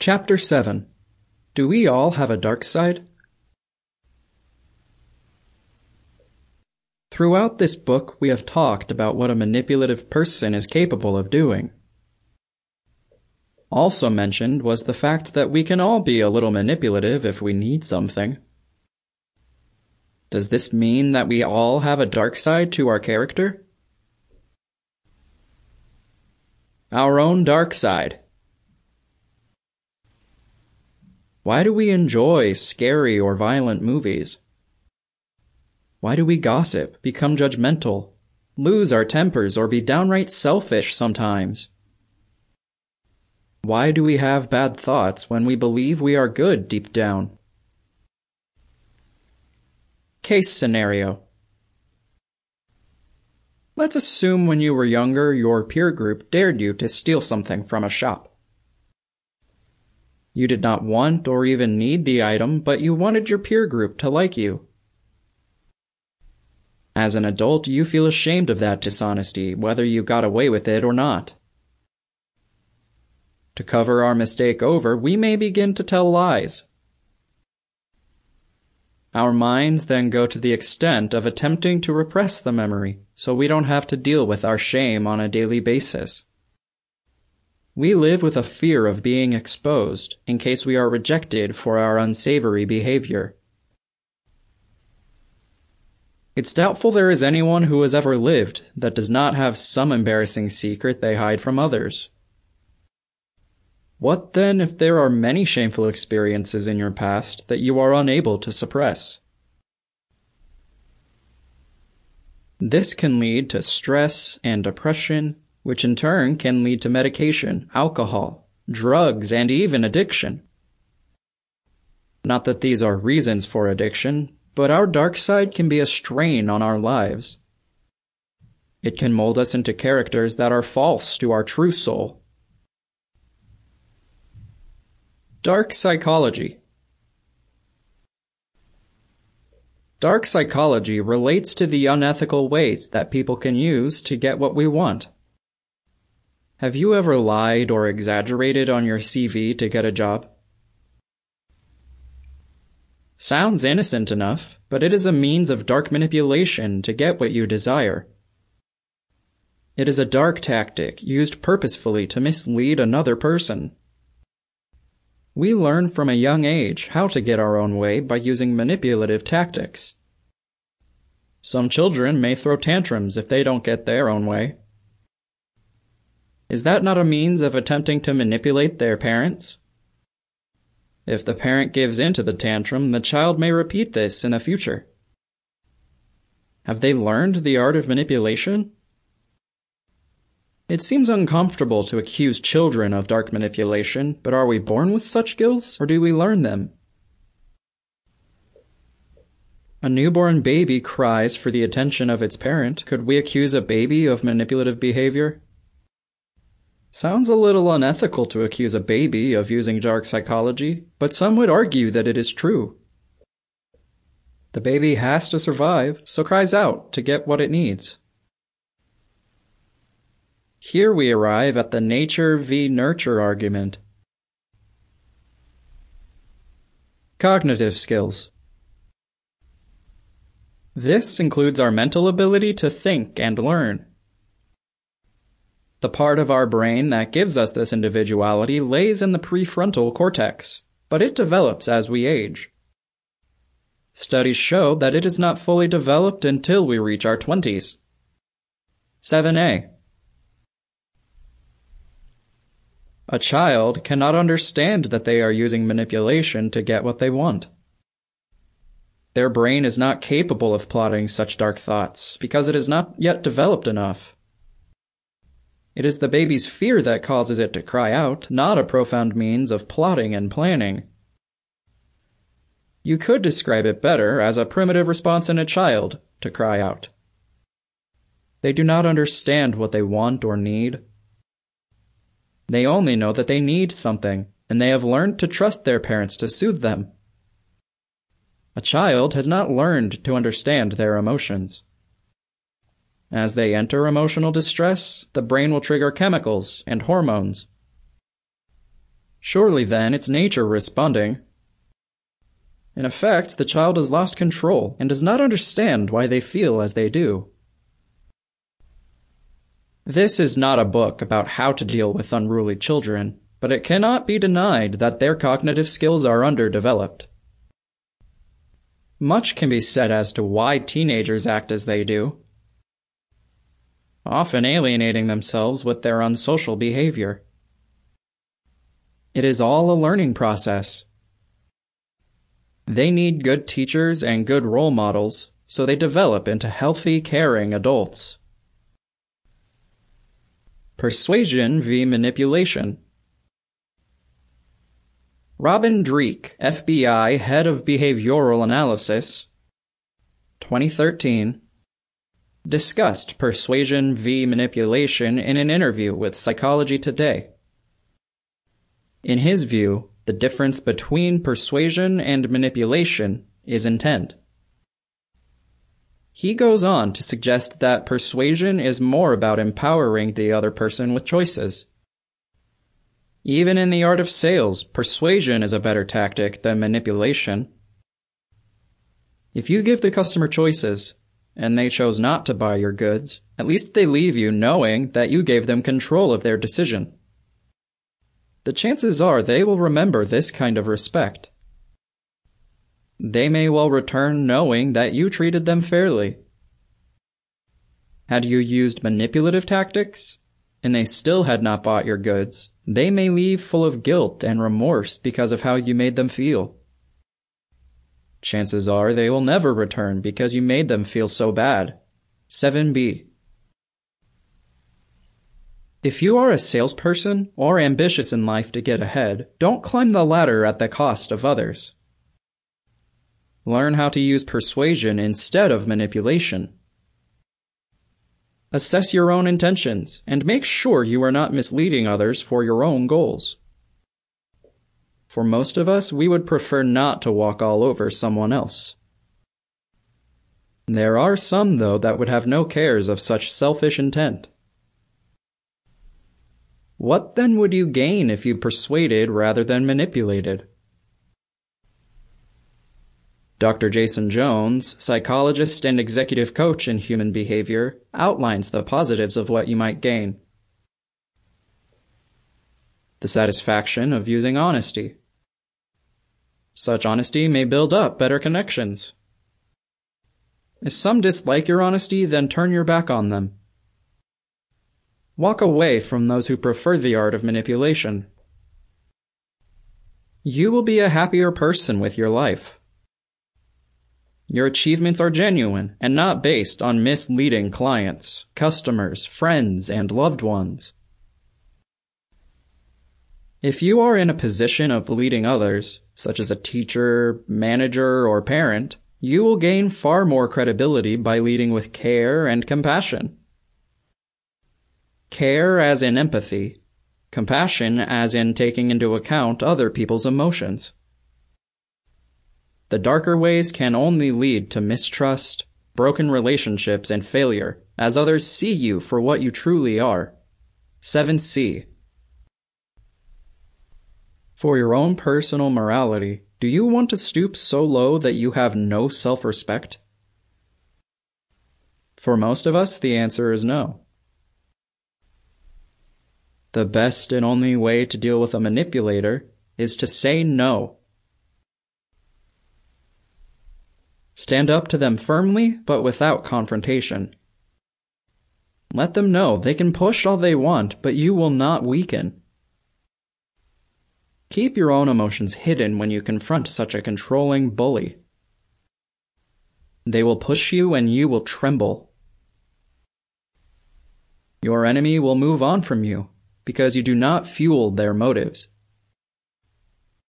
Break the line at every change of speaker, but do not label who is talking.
Chapter 7 Do We All Have a Dark Side? Throughout this book, we have talked about what a manipulative person is capable of doing. Also mentioned was the fact that we can all be a little manipulative if we need something. Does this mean that we all have a dark side to our character? Our own dark side. Why do we enjoy scary or violent movies? Why do we gossip, become judgmental, lose our tempers, or be downright selfish sometimes? Why do we have bad thoughts when we believe we are good deep down? Case scenario. Let's assume when you were younger, your peer group dared you to steal something from a shop. You did not want or even need the item, but you wanted your peer group to like you. As an adult, you feel ashamed of that dishonesty, whether you got away with it or not. To cover our mistake over, we may begin to tell lies. Our minds then go to the extent of attempting to repress the memory so we don't have to deal with our shame on a daily basis. We live with a fear of being exposed in case we are rejected for our unsavory behavior. It's doubtful there is anyone who has ever lived that does not have some embarrassing secret they hide from others. What then if there are many shameful experiences in your past that you are unable to suppress? This can lead to stress and depression, which in turn can lead to medication, alcohol, drugs, and even addiction. Not that these are reasons for addiction, but our dark side can be a strain on our lives. It can mold us into characters that are false to our true soul Dark Psychology Dark psychology relates to the unethical ways that people can use to get what we want. Have you ever lied or exaggerated on your CV to get a job? Sounds innocent enough, but it is a means of dark manipulation to get what you desire. It is a dark tactic used purposefully to mislead another person. We learn from a young age how to get our own way by using manipulative tactics. Some children may throw tantrums if they don't get their own way. Is that not a means of attempting to manipulate their parents? If the parent gives in to the tantrum, the child may repeat this in the future. Have they learned the art of manipulation? It seems uncomfortable to accuse children of dark manipulation, but are we born with such skills, or do we learn them? A newborn baby cries for the attention of its parent. Could we accuse a baby of manipulative behavior? Sounds a little unethical to accuse a baby of using dark psychology, but some would argue that it is true. The baby has to survive, so cries out to get what it needs. Here we arrive at the nature v nurture argument. Cognitive skills. This includes our mental ability to think and learn. The part of our brain that gives us this individuality lays in the prefrontal cortex, but it develops as we age. Studies show that it is not fully developed until we reach our 20s. 7a. A child cannot understand that they are using manipulation to get what they want. Their brain is not capable of plotting such dark thoughts because it is not yet developed enough. It is the baby's fear that causes it to cry out, not a profound means of plotting and planning. You could describe it better as a primitive response in a child to cry out. They do not understand what they want or need, they only know that they need something, and they have learned to trust their parents to soothe them. A child has not learned to understand their emotions. As they enter emotional distress, the brain will trigger chemicals and hormones. Surely then it's nature responding. In effect, the child has lost control and does not understand why they feel as they do. This is not a book about how to deal with unruly children, but it cannot be denied that their cognitive skills are underdeveloped. Much can be said as to why teenagers act as they do, often alienating themselves with their unsocial behavior. It is all a learning process. They need good teachers and good role models so they develop into healthy, caring adults. Persuasion v. Manipulation Robin Dreeke, FBI Head of Behavioral Analysis, 2013, discussed persuasion v. manipulation in an interview with Psychology Today. In his view, the difference between persuasion and manipulation is intent. He goes on to suggest that persuasion is more about empowering the other person with choices. Even in the art of sales, persuasion is a better tactic than manipulation. If you give the customer choices, and they chose not to buy your goods, at least they leave you knowing that you gave them control of their decision the chances are they will remember this kind of respect. They may well return knowing that you treated them fairly. Had you used manipulative tactics, and they still had not bought your goods, they may leave full of guilt and remorse because of how you made them feel. Chances are they will never return because you made them feel so bad. 7b. If you are a salesperson or ambitious in life to get ahead, don't climb the ladder at the cost of others. Learn how to use persuasion instead of manipulation. Assess your own intentions and make sure you are not misleading others for your own goals. For most of us, we would prefer not to walk all over someone else. There are some, though, that would have no cares of such selfish intent. What then would you gain if you persuaded rather than manipulated? Dr. Jason Jones, psychologist and executive coach in human behavior, outlines the positives of what you might gain. The satisfaction of using honesty. Such honesty may build up better connections. If some dislike your honesty, then turn your back on them. Walk away from those who prefer the art of manipulation. You will be a happier person with your life. Your achievements are genuine and not based on misleading clients, customers, friends, and loved ones. If you are in a position of leading others, such as a teacher, manager, or parent, you will gain far more credibility by leading with care and compassion. Care as in empathy, compassion as in taking into account other people's emotions. The darker ways can only lead to mistrust, broken relationships, and failure, as others see you for what you truly are. 7c. For your own personal morality, do you want to stoop so low that you have no self-respect? For most of us, the answer is no. The best and only way to deal with a manipulator is to say no. Stand up to them firmly, but without confrontation. Let them know they can push all they want, but you will not weaken. Keep your own emotions hidden when you confront such a controlling bully. They will push you and you will tremble. Your enemy will move on from you because you do not fuel their motives.